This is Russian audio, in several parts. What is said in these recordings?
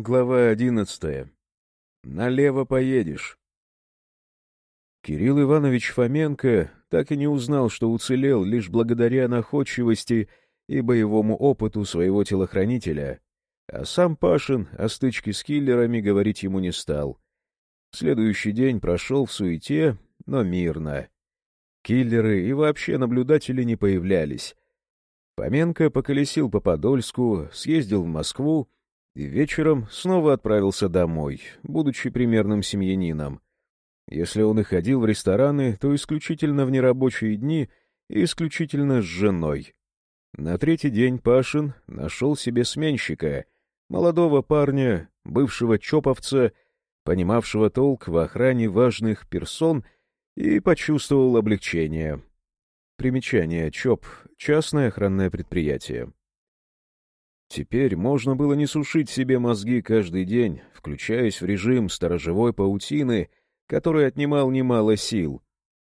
Глава одиннадцатая. Налево поедешь. Кирилл Иванович Фоменко так и не узнал, что уцелел лишь благодаря находчивости и боевому опыту своего телохранителя, а сам Пашин о стычке с киллерами говорить ему не стал. Следующий день прошел в суете, но мирно. Киллеры и вообще наблюдатели не появлялись. Фоменко поколесил по Подольску, съездил в Москву, и вечером снова отправился домой, будучи примерным семьянином. Если он и ходил в рестораны, то исключительно в нерабочие дни и исключительно с женой. На третий день Пашин нашел себе сменщика, молодого парня, бывшего чоповца, понимавшего толк в охране важных персон и почувствовал облегчение. Примечание ЧОП — частное охранное предприятие. Теперь можно было не сушить себе мозги каждый день, включаясь в режим сторожевой паутины, который отнимал немало сил.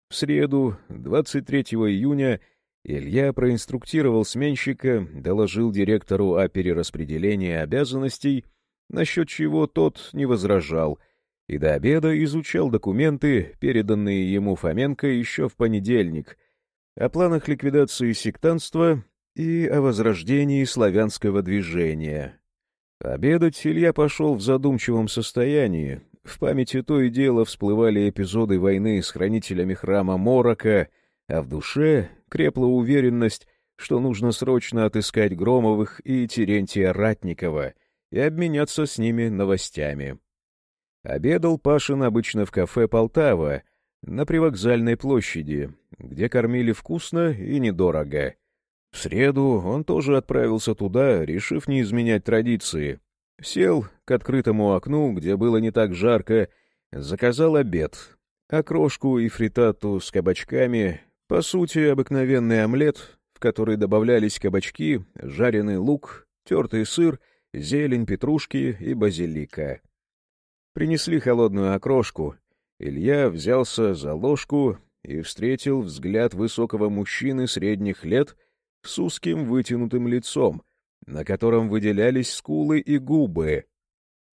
В среду, 23 июня, Илья проинструктировал сменщика, доложил директору о перераспределении обязанностей, насчет чего тот не возражал, и до обеда изучал документы, переданные ему Фоменко еще в понедельник, о планах ликвидации сектантства и о возрождении славянского движения. Обедать Илья пошел в задумчивом состоянии. В памяти то и дело всплывали эпизоды войны с хранителями храма Морока, а в душе крепла уверенность, что нужно срочно отыскать Громовых и Терентия Ратникова и обменяться с ними новостями. Обедал Пашин обычно в кафе «Полтава» на привокзальной площади, где кормили вкусно и недорого — в среду он тоже отправился туда, решив не изменять традиции. Сел к открытому окну, где было не так жарко, заказал обед. Окрошку и фритату с кабачками, по сути, обыкновенный омлет, в который добавлялись кабачки, жареный лук, тертый сыр, зелень, петрушки и базилика. Принесли холодную окрошку. Илья взялся за ложку и встретил взгляд высокого мужчины средних лет — с узким вытянутым лицом, на котором выделялись скулы и губы.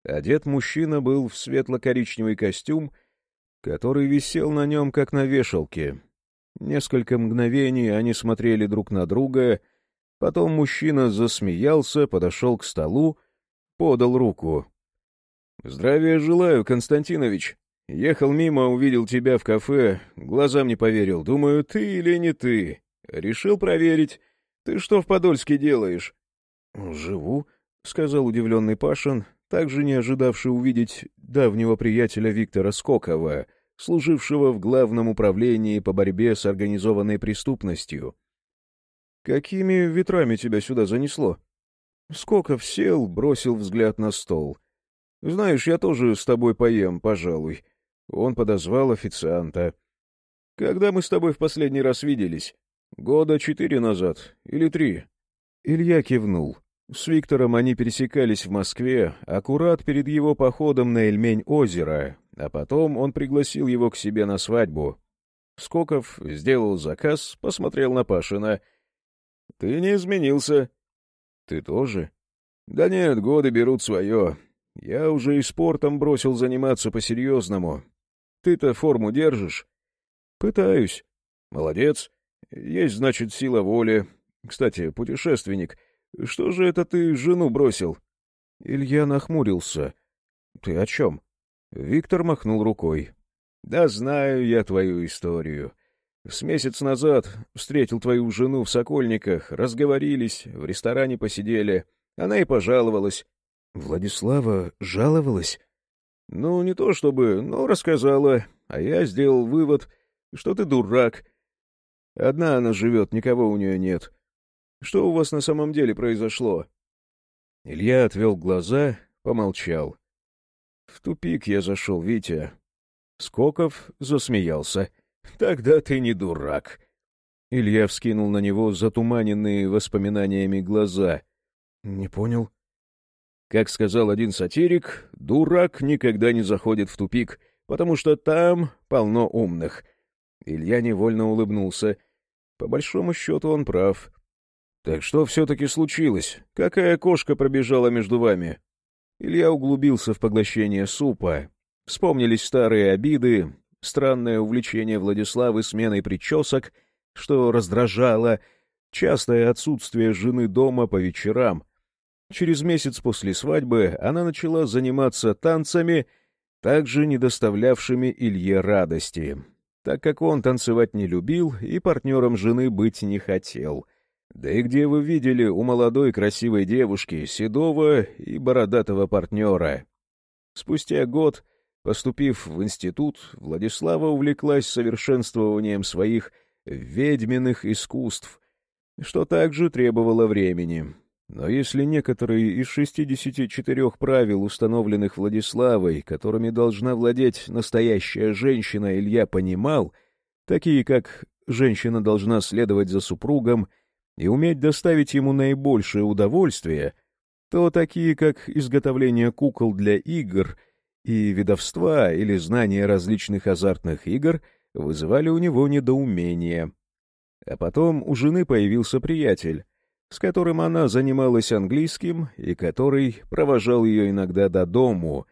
Одет мужчина был в светло-коричневый костюм, который висел на нем, как на вешалке. Несколько мгновений они смотрели друг на друга, потом мужчина засмеялся, подошел к столу, подал руку. — Здравия желаю, Константинович. Ехал мимо, увидел тебя в кафе, глазам не поверил. Думаю, ты или не ты. Решил проверить. Ты что в Подольске делаешь? — Живу, — сказал удивленный Пашин, также не ожидавший увидеть давнего приятеля Виктора Скокова, служившего в Главном управлении по борьбе с организованной преступностью. — Какими ветрами тебя сюда занесло? Скоков сел, бросил взгляд на стол. — Знаешь, я тоже с тобой поем, пожалуй. Он подозвал официанта. — Когда мы с тобой в последний раз виделись? Года четыре назад или три. Илья кивнул. С Виктором они пересекались в Москве аккурат перед его походом на Эльмень-озеро, а потом он пригласил его к себе на свадьбу. Скоков сделал заказ, посмотрел на Пашина. — Ты не изменился. — Ты тоже? — Да нет, годы берут свое. Я уже и спортом бросил заниматься по-серьезному. Ты-то форму держишь? — Пытаюсь. — Молодец. Есть, значит, сила воли. Кстати, путешественник, что же это ты жену бросил? Илья нахмурился. Ты о чем? Виктор махнул рукой. Да знаю я твою историю. С месяц назад встретил твою жену в Сокольниках, разговорились, в ресторане посидели. Она и пожаловалась. Владислава жаловалась? Ну, не то чтобы, но рассказала. А я сделал вывод, что ты дурак, Одна она живет, никого у нее нет. Что у вас на самом деле произошло?» Илья отвел глаза, помолчал. «В тупик я зашел, Витя». Скоков засмеялся. «Тогда ты не дурак». Илья вскинул на него затуманенные воспоминаниями глаза. «Не понял». Как сказал один сатирик, дурак никогда не заходит в тупик, потому что там полно умных. Илья невольно улыбнулся. По большому счету он прав. Так что все-таки случилось? Какая кошка пробежала между вами? Илья углубился в поглощение супа. Вспомнились старые обиды, странное увлечение Владиславы сменой причесок, что раздражало, частое отсутствие жены дома по вечерам. Через месяц после свадьбы она начала заниматься танцами, также не доставлявшими Илье радости, так как он танцевать не любил и партнером жены быть не хотел. Да и где вы видели у молодой красивой девушки седого и бородатого партнера? Спустя год Поступив в институт, Владислава увлеклась совершенствованием своих ведьминых искусств, что также требовало времени. Но если некоторые из 64 правил, установленных Владиславой, которыми должна владеть настоящая женщина, Илья понимал, такие как «женщина должна следовать за супругом» и уметь доставить ему наибольшее удовольствие, то такие как изготовление кукол для игр — и ведовства или знания различных азартных игр вызывали у него недоумение. А потом у жены появился приятель, с которым она занималась английским и который провожал ее иногда до дому,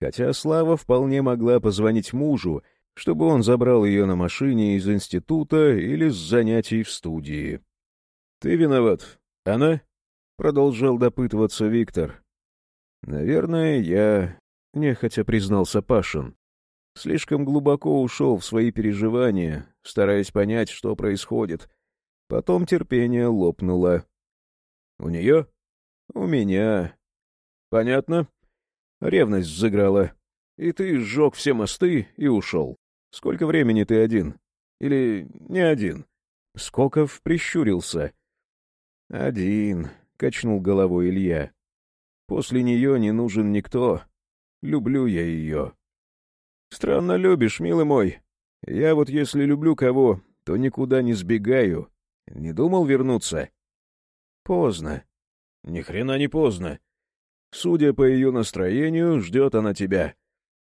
хотя Слава вполне могла позвонить мужу, чтобы он забрал ее на машине из института или с занятий в студии. — Ты виноват. Она? — продолжал допытываться Виктор. — Наверное, я — нехотя признался Пашин. Слишком глубоко ушел в свои переживания, стараясь понять, что происходит. Потом терпение лопнуло. — У нее? — У меня. — Понятно. Ревность взыграла. И ты сжег все мосты и ушел. Сколько времени ты один? Или не один? Скоков прищурился. — Один, — качнул головой Илья. — После нее не нужен никто. Люблю я ее. Странно любишь, милый мой. Я вот если люблю кого, то никуда не сбегаю. Не думал вернуться? Поздно. Ни хрена не поздно. Судя по ее настроению, ждет она тебя.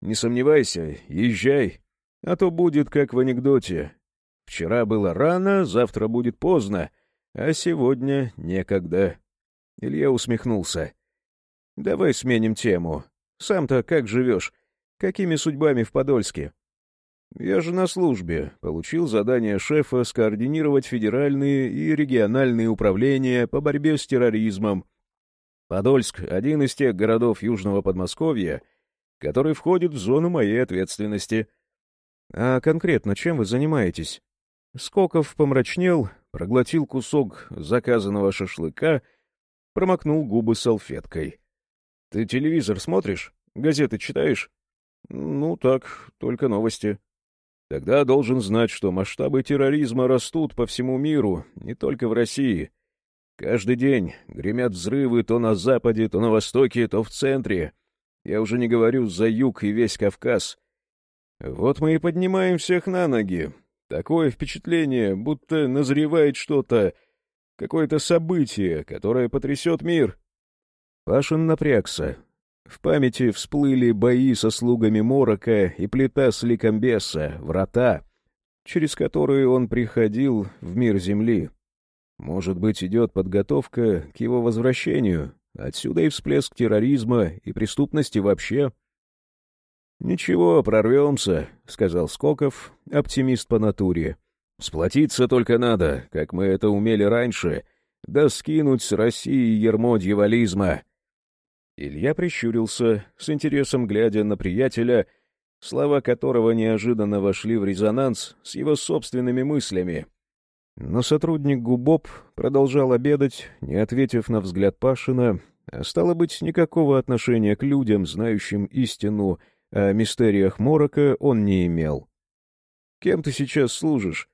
Не сомневайся, езжай. А то будет, как в анекдоте. Вчера было рано, завтра будет поздно, а сегодня некогда. Илья усмехнулся. Давай сменим тему. Сам-то как живешь? Какими судьбами в Подольске? Я же на службе. Получил задание шефа скоординировать федеральные и региональные управления по борьбе с терроризмом. Подольск — один из тех городов Южного Подмосковья, который входит в зону моей ответственности. А конкретно чем вы занимаетесь? Скоков помрачнел, проглотил кусок заказанного шашлыка, промокнул губы салфеткой. Ты телевизор смотришь? Газеты читаешь? Ну, так, только новости. Тогда должен знать, что масштабы терроризма растут по всему миру, не только в России. Каждый день гремят взрывы то на западе, то на востоке, то в центре. Я уже не говорю за юг и весь Кавказ. Вот мы и поднимаем всех на ноги. Такое впечатление, будто назревает что-то, какое-то событие, которое потрясет мир. Пашин напрягся. В памяти всплыли бои со слугами Морока и плита с Ликомбеса, врата, через которые он приходил в мир Земли. Может быть, идет подготовка к его возвращению, отсюда и всплеск терроризма и преступности вообще. «Ничего, прорвемся», — сказал Скоков, оптимист по натуре. «Сплотиться только надо, как мы это умели раньше, да скинуть с России ермо дьяволизма». Илья прищурился, с интересом глядя на приятеля, слова которого неожиданно вошли в резонанс с его собственными мыслями. Но сотрудник Губоп продолжал обедать, не ответив на взгляд Пашина, а стало быть, никакого отношения к людям, знающим истину о мистериях Морока, он не имел. «Кем ты сейчас служишь?»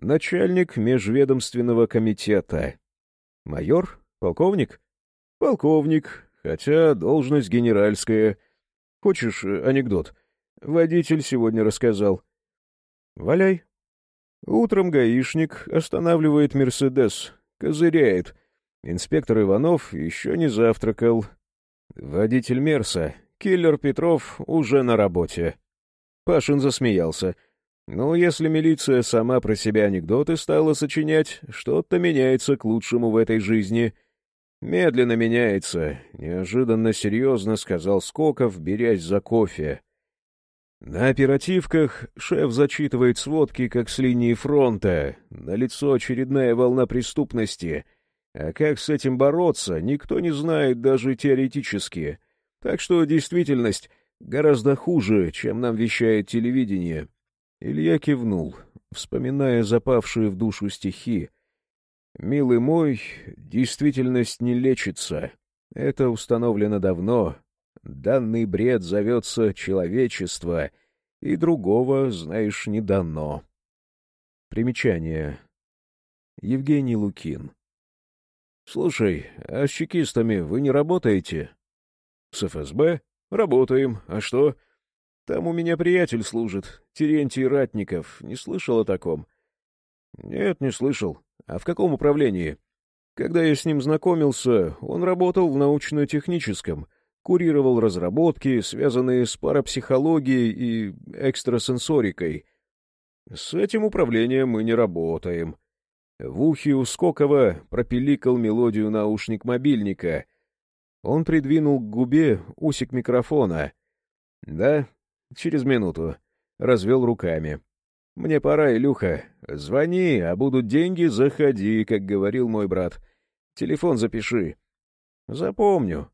«Начальник межведомственного комитета». «Майор? Полковник?» «Полковник, Хотя должность генеральская. Хочешь э, анекдот? Водитель сегодня рассказал. Валяй. Утром гаишник останавливает «Мерседес», козыряет. Инспектор Иванов еще не завтракал. Водитель Мерса, киллер Петров, уже на работе. Пашин засмеялся. Ну, если милиция сама про себя анекдоты стала сочинять, что-то меняется к лучшему в этой жизни — Медленно меняется, неожиданно серьезно сказал Скоков, берясь за кофе. На оперативках шеф зачитывает сводки, как с линии фронта. На лицо очередная волна преступности. А как с этим бороться, никто не знает даже теоретически. Так что действительность гораздо хуже, чем нам вещает телевидение. Илья кивнул, вспоминая запавшие в душу стихи. «Милый мой, действительность не лечится. Это установлено давно. Данный бред зовется человечество, и другого, знаешь, не дано». Примечание. Евгений Лукин. «Слушай, а с чекистами вы не работаете?» «С ФСБ? Работаем. А что?» «Там у меня приятель служит, Терентий Ратников. Не слышал о таком?» «Нет, не слышал. А в каком управлении? Когда я с ним знакомился, он работал в научно-техническом, курировал разработки, связанные с парапсихологией и экстрасенсорикой. С этим управлением мы не работаем. В ухе у Скокова пропиликал мелодию наушник мобильника. Он придвинул к губе усик микрофона. «Да, через минуту». Развел руками. «Мне пора, Илюха. Звони, а будут деньги, заходи, как говорил мой брат. Телефон запиши». «Запомню».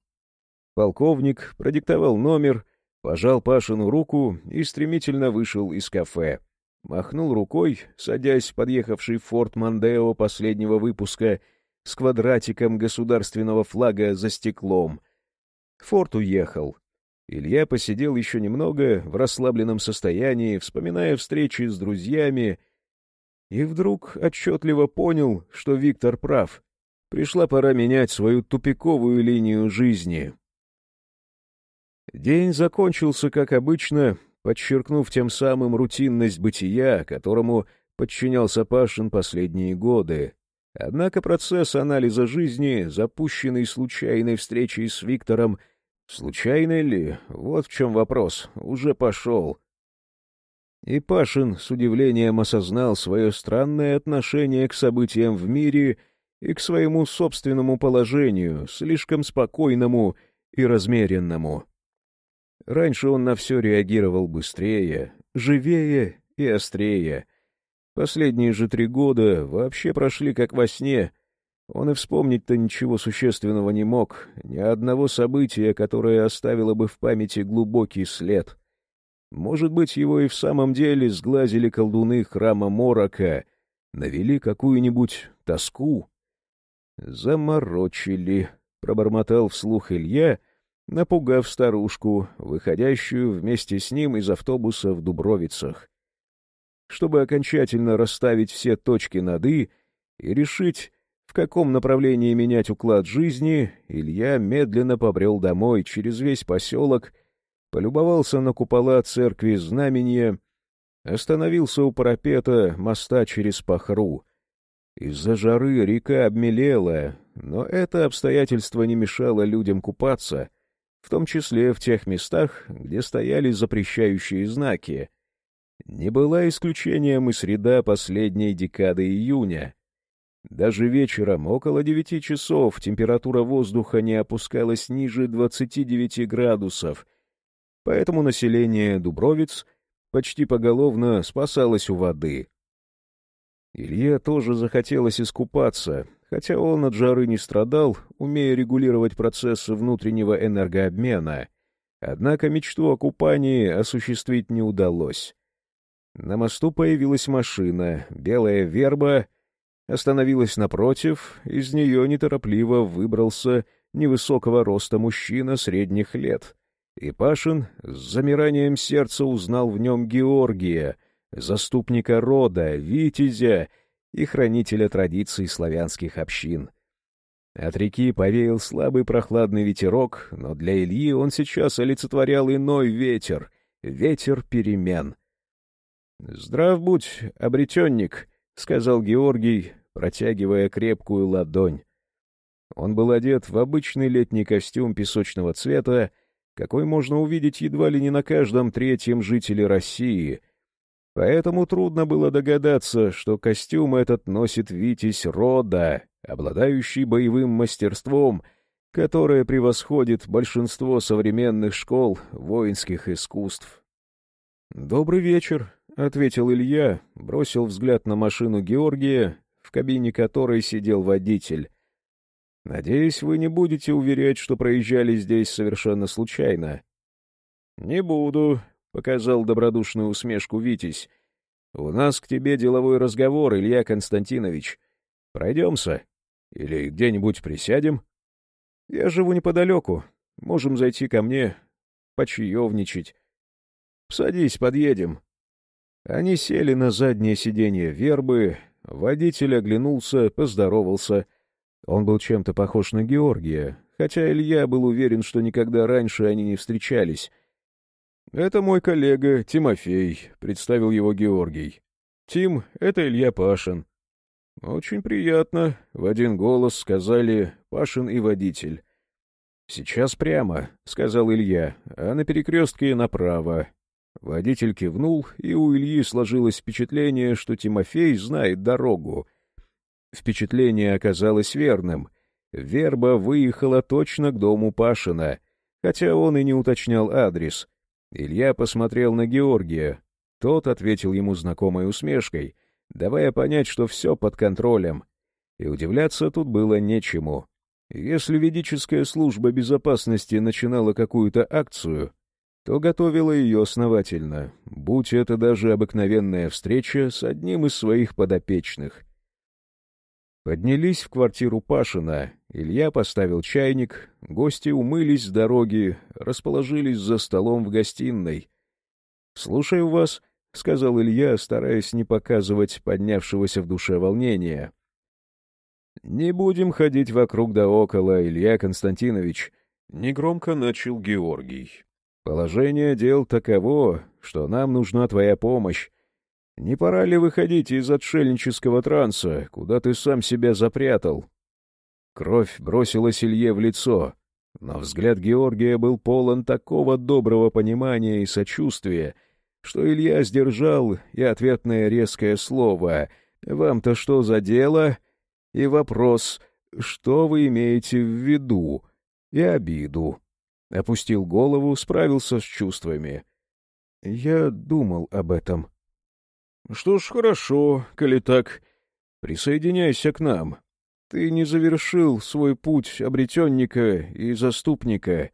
Полковник продиктовал номер, пожал Пашину руку и стремительно вышел из кафе. Махнул рукой, садясь в подъехавший форт Мандео последнего выпуска с квадратиком государственного флага за стеклом. Форт уехал. Илья посидел еще немного в расслабленном состоянии, вспоминая встречи с друзьями, и вдруг отчетливо понял, что Виктор прав. Пришла пора менять свою тупиковую линию жизни. День закончился, как обычно, подчеркнув тем самым рутинность бытия, которому подчинялся Пашин последние годы. Однако процесс анализа жизни, запущенный случайной встречей с Виктором, Случайно ли? Вот в чем вопрос. Уже пошел. И Пашин с удивлением осознал свое странное отношение к событиям в мире и к своему собственному положению, слишком спокойному и размеренному. Раньше он на все реагировал быстрее, живее и острее. Последние же три года вообще прошли как во сне, он и вспомнить-то ничего существенного не мог, ни одного события, которое оставило бы в памяти глубокий след. Может быть, его и в самом деле сглазили колдуны храма Морока, навели какую-нибудь тоску. «Заморочили», — пробормотал вслух Илья, напугав старушку, выходящую вместе с ним из автобуса в Дубровицах. Чтобы окончательно расставить все точки над «и» и решить, в каком направлении менять уклад жизни, Илья медленно побрел домой через весь поселок, полюбовался на купола церкви знамения, остановился у парапета моста через Пахру. Из-за жары река обмелела, но это обстоятельство не мешало людям купаться, в том числе в тех местах, где стояли запрещающие знаки. Не была исключением и среда последней декады июня — даже вечером, около девяти часов, температура воздуха не опускалась ниже 29 градусов, поэтому население Дубровиц почти поголовно спасалось у воды. Илье тоже захотелось искупаться, хотя он от жары не страдал, умея регулировать процессы внутреннего энергообмена. Однако мечту о купании осуществить не удалось. На мосту появилась машина, белая верба — остановилась напротив, из нее неторопливо выбрался невысокого роста мужчина средних лет. И Пашин с замиранием сердца узнал в нем Георгия, заступника рода, витязя и хранителя традиций славянских общин. От реки повеял слабый прохладный ветерок, но для Ильи он сейчас олицетворял иной ветер — ветер перемен. — Здрав будь, обретенник, — сказал Георгий, протягивая крепкую ладонь. Он был одет в обычный летний костюм песочного цвета, какой можно увидеть едва ли не на каждом третьем жителе России. Поэтому трудно было догадаться, что костюм этот носит Витязь рода, обладающий боевым мастерством, которое превосходит большинство современных школ воинских искусств. «Добрый вечер», — ответил Илья, бросил взгляд на машину Георгия, в кабине которой сидел водитель. «Надеюсь, вы не будете уверять, что проезжали здесь совершенно случайно». «Не буду», — показал добродушную усмешку Витязь. «У нас к тебе деловой разговор, Илья Константинович. Пройдемся? Или где-нибудь присядем? Я живу неподалеку. Можем зайти ко мне, почаевничать. Садись, подъедем». Они сели на заднее сиденье вербы, водитель оглянулся, поздоровался. Он был чем-то похож на Георгия, хотя Илья был уверен, что никогда раньше они не встречались — «Это мой коллега Тимофей», — представил его Георгий. «Тим — это Илья Пашин». «Очень приятно», — в один голос сказали Пашин и водитель. «Сейчас прямо», — сказал Илья, — «а на перекрестке направо». Водитель кивнул, и у Ильи сложилось впечатление, что Тимофей знает дорогу. Впечатление оказалось верным. Верба выехала точно к дому Пашина, хотя он и не уточнял адрес — Илья посмотрел на Георгия. Тот ответил ему знакомой усмешкой, давая понять, что все под контролем. И удивляться тут было нечему. Если ведическая служба безопасности начинала какую-то акцию, то готовила ее основательно, будь это даже обыкновенная встреча с одним из своих подопечных. Поднялись в квартиру Пашина. Илья поставил чайник, гости умылись с дороги, расположились за столом в гостиной. — Слушаю вас, — сказал Илья, стараясь не показывать поднявшегося в душе волнения. — Не будем ходить вокруг да около, Илья Константинович, — негромко начал Георгий. — Положение дел таково, что нам нужна твоя помощь. Не пора ли выходить из отшельнического транса, куда ты сам себя запрятал? Кровь бросилась Илье в лицо, но взгляд Георгия был полон такого доброго понимания и сочувствия, что Илья сдержал и ответное резкое слово «Вам-то что за дело?» и вопрос «Что вы имеете в виду?» и обиду. Опустил голову, справился с чувствами. «Я думал об этом», что ж, хорошо, коли так. Присоединяйся к нам. Ты не завершил свой путь обретенника и заступника,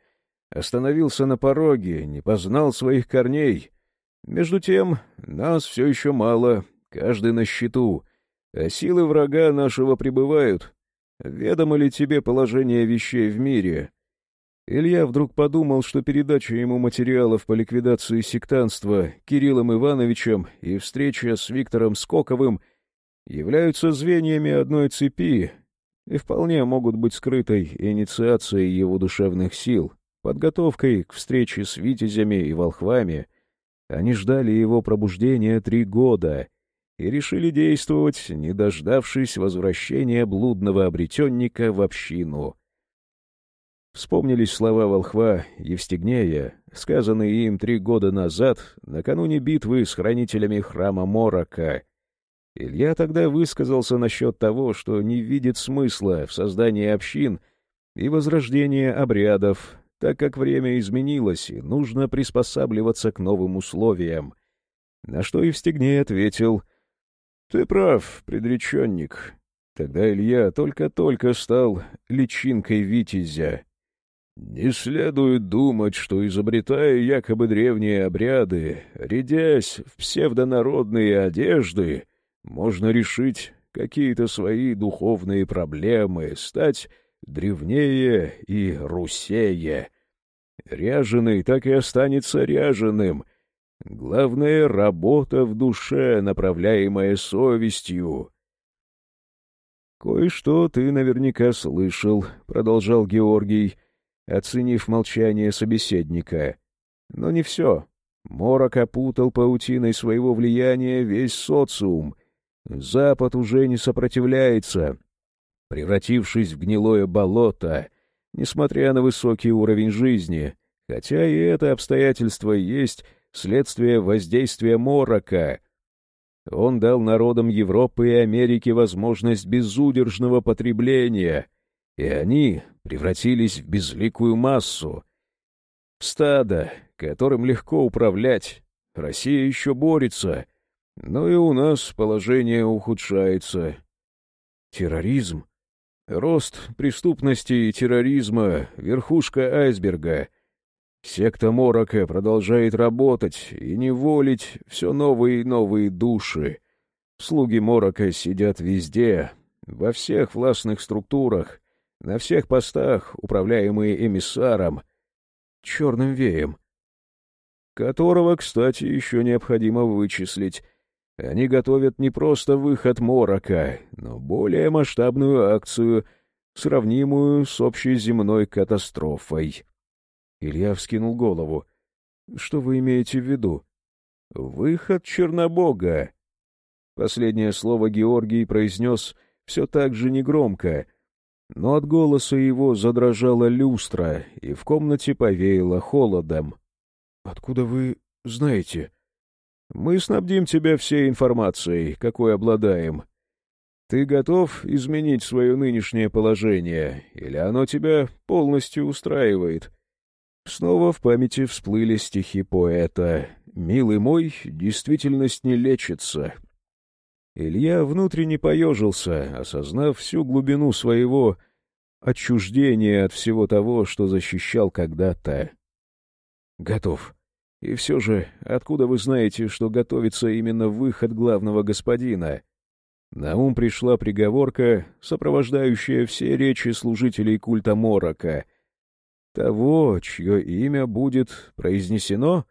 остановился на пороге, не познал своих корней. Между тем, нас все еще мало, каждый на счету, а силы врага нашего пребывают. Ведомо ли тебе положение вещей в мире? Илья вдруг подумал, что передача ему материалов по ликвидации сектанства Кириллом Ивановичем и встреча с Виктором Скоковым являются звеньями одной цепи и вполне могут быть скрытой инициацией его душевных сил, подготовкой к встрече с витязями и волхвами. Они ждали его пробуждения три года и решили действовать, не дождавшись возвращения блудного обретенника в общину — Вспомнились слова волхва Евстигнея, сказанные им три года назад, накануне битвы с хранителями храма Морока. Илья тогда высказался насчет того, что не видит смысла в создании общин и возрождении обрядов, так как время изменилось и нужно приспосабливаться к новым условиям. На что Евстигней ответил, «Ты прав, предреченник». Тогда Илья только-только стал личинкой Витязя. Не следует думать, что, изобретая якобы древние обряды, рядясь в псевдонародные одежды, можно решить какие-то свои духовные проблемы, стать древнее и русее. Ряженый так и останется ряженым. Главное — работа в душе, направляемая совестью. «Кое-что ты наверняка слышал», — продолжал Георгий, — оценив молчание собеседника. Но не все. Морок опутал паутиной своего влияния весь социум. Запад уже не сопротивляется, превратившись в гнилое болото, несмотря на высокий уровень жизни, хотя и это обстоятельство есть следствие воздействия морока, Он дал народам Европы и Америки возможность безудержного потребления, и они превратились в безликую массу. Стадо, которым легко управлять. Россия еще борется, но и у нас положение ухудшается. Терроризм. Рост преступности и терроризма — верхушка айсберга. Секта Морока продолжает работать и неволить все новые и новые души. Слуги Морока сидят везде, во всех властных структурах, на всех постах, управляемые эмиссаром, черным веем, которого, кстати, еще необходимо вычислить. Они готовят не просто выход Морока, но более масштабную акцию, сравнимую с общей земной катастрофой. Илья вскинул голову. — Что вы имеете в виду? — Выход Чернобога. Последнее слово Георгий произнес все так же негромко, но от голоса его задрожала люстра, и в комнате повеяло холодом. — Откуда вы знаете? — Мы снабдим тебя всей информацией, какой обладаем. Ты готов изменить свое нынешнее положение, или оно тебя полностью устраивает? Снова в памяти всплыли стихи поэта «Милый мой, действительность не лечится». Илья внутренне поежился, осознав всю глубину своего отчуждения от всего того, что защищал когда-то. «Готов. И все же, откуда вы знаете, что готовится именно выход главного господина?» На ум пришла приговорка, сопровождающая все речи служителей культа Морока. «Того, чье имя будет произнесено?»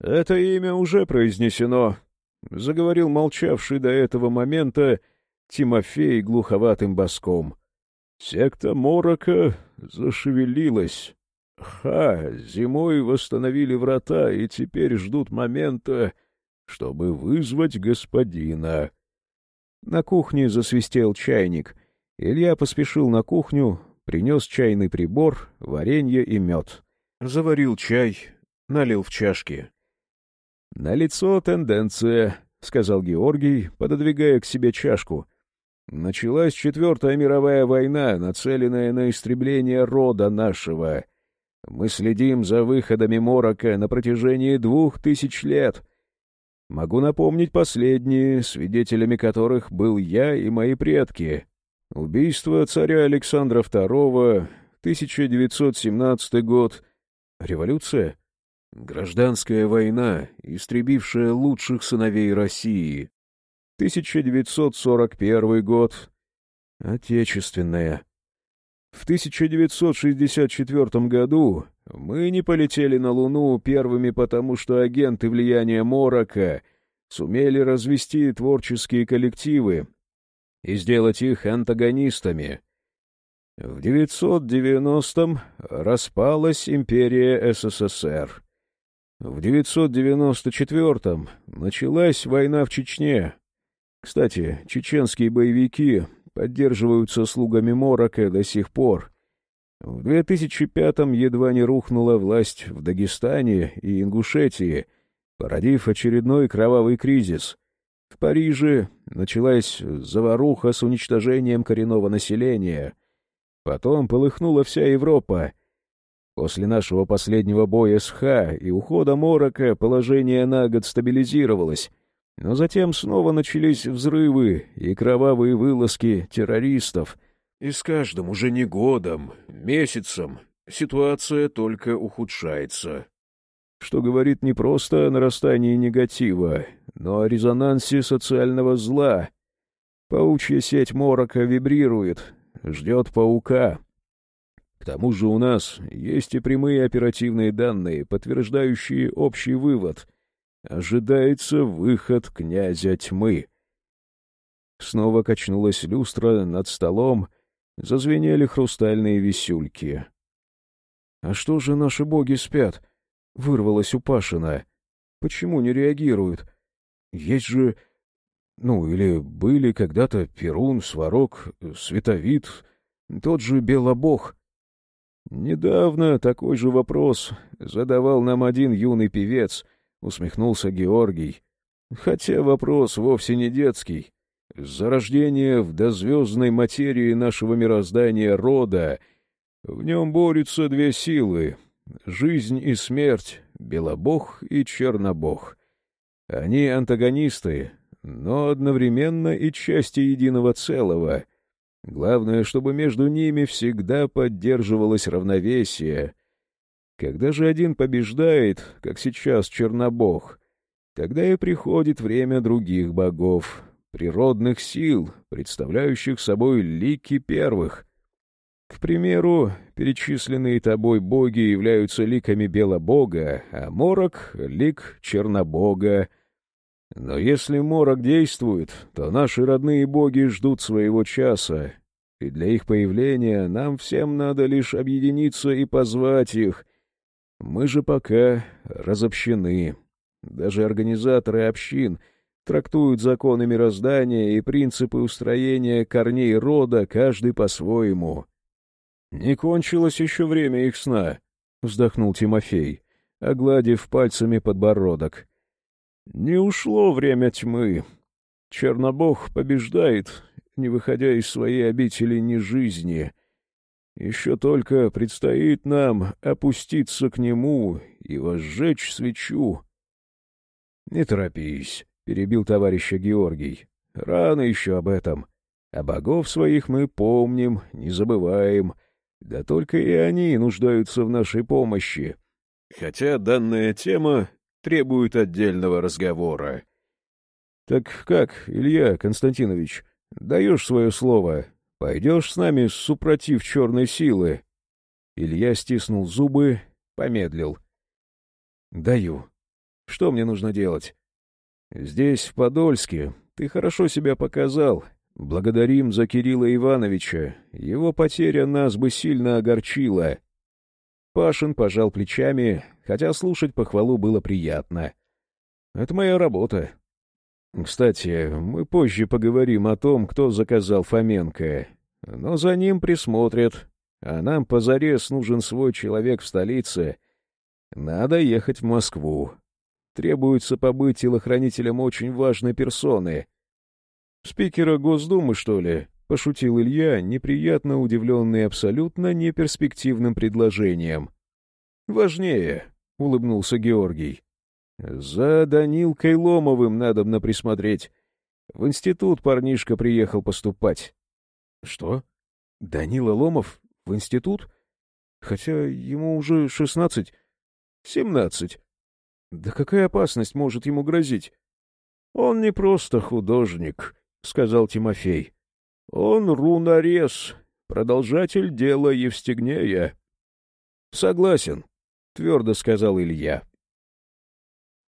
«Это имя уже произнесено», — заговорил молчавший до этого момента Тимофей глуховатым боском. Секта Морока зашевелилась. Ха, зимой восстановили врата и теперь ждут момента, чтобы вызвать господина. На кухне засвистел чайник. Илья поспешил на кухню, принес чайный прибор, варенье и мед. Заварил чай, налил в чашки. На лицо тенденция», — сказал Георгий, пододвигая к себе чашку. «Началась Четвертая мировая война, нацеленная на истребление рода нашего. Мы следим за выходами Морока на протяжении двух тысяч лет. Могу напомнить последние, свидетелями которых был я и мои предки. Убийство царя Александра II, 1917 год. Революция?» Гражданская война, истребившая лучших сыновей России. 1941 год. Отечественная. В 1964 году мы не полетели на Луну первыми потому, что агенты влияния Морока сумели развести творческие коллективы и сделать их антагонистами. В 990-м распалась империя СССР. В 994-м началась война в Чечне. Кстати, чеченские боевики поддерживаются слугами Морока до сих пор. В 2005-м едва не рухнула власть в Дагестане и Ингушетии, породив очередной кровавый кризис. В Париже началась заваруха с уничтожением коренного населения. Потом полыхнула вся Европа, После нашего последнего боя с Ха и ухода Морока положение на год стабилизировалось, но затем снова начались взрывы и кровавые вылазки террористов. И с каждым уже не годом, месяцем ситуация только ухудшается. Что говорит не просто о нарастании негатива, но о резонансе социального зла. Паучья сеть Морока вибрирует, ждет паука. К тому же у нас есть и прямые оперативные данные, подтверждающие общий вывод. Ожидается выход князя тьмы. Снова качнулась люстра над столом, зазвенели хрустальные висюльки. — А что же наши боги спят? — вырвалась у Пашина. — Почему не реагируют? Есть же... Ну, или были когда-то Перун, Сварог, Световид, тот же Белобог. «Недавно такой же вопрос задавал нам один юный певец», — усмехнулся Георгий. Хотя вопрос вовсе не детский. Зарождение в дозвездной материи нашего мироздания рода. В нем борются две силы — жизнь и смерть, белобог и чернобог. Они антагонисты, но одновременно и части единого целого. Главное, чтобы между ними всегда поддерживалось равновесие. Когда же один побеждает, как сейчас Чернобог, тогда и приходит время других богов, природных сил, представляющих собой лики первых. К примеру, перечисленные тобой боги являются ликами Белобога, а Морок — лик Чернобога. Но если Морок действует, то наши родные боги ждут своего часа, и для их появления нам всем надо лишь объединиться и позвать их. Мы же пока разобщены. Даже организаторы общин — трактуют законы мироздания и принципы устроения корней рода, каждый по-своему. — Не кончилось еще время их сна, — вздохнул Тимофей, огладив пальцами подбородок. — Не ушло время тьмы. Чернобог побеждает, не выходя из своей обители ни жизни. Еще только предстоит нам опуститься к нему и возжечь свечу. — Не торопись перебил товарища Георгий. Рано еще об этом. А богов своих мы помним, не забываем. Да только и они нуждаются в нашей помощи. Хотя данная тема требует отдельного разговора. Так как, Илья Константинович, даешь свое слово? Пойдешь с нами супротив черной силы? Илья стиснул зубы, помедлил. — Даю. Что мне нужно делать? Здесь, в Подольске, ты хорошо себя показал. Благодарим за Кирилла Ивановича. Его потеря нас бы сильно огорчила. Пашин пожал плечами, хотя слушать похвалу было приятно. Это моя работа. Кстати, мы позже поговорим о том, кто заказал Фоменко. Но за ним присмотрят. А нам позарез нужен свой человек в столице. Надо ехать в Москву требуется побыть телохранителем очень важной персоны. «Спикера Госдумы, что ли?» — пошутил Илья, неприятно удивленный абсолютно неперспективным предложением. «Важнее», — улыбнулся Георгий. «За Данилкой Ломовым надобно присмотреть. В институт парнишка приехал поступать». «Что? Данила Ломов в институт? Хотя ему уже шестнадцать...» «Семнадцать», да какая опасность может ему грозить? — Он не просто художник, — сказал Тимофей. — Он рунорез, продолжатель дела Евстигнея. — Согласен, — твердо сказал Илья.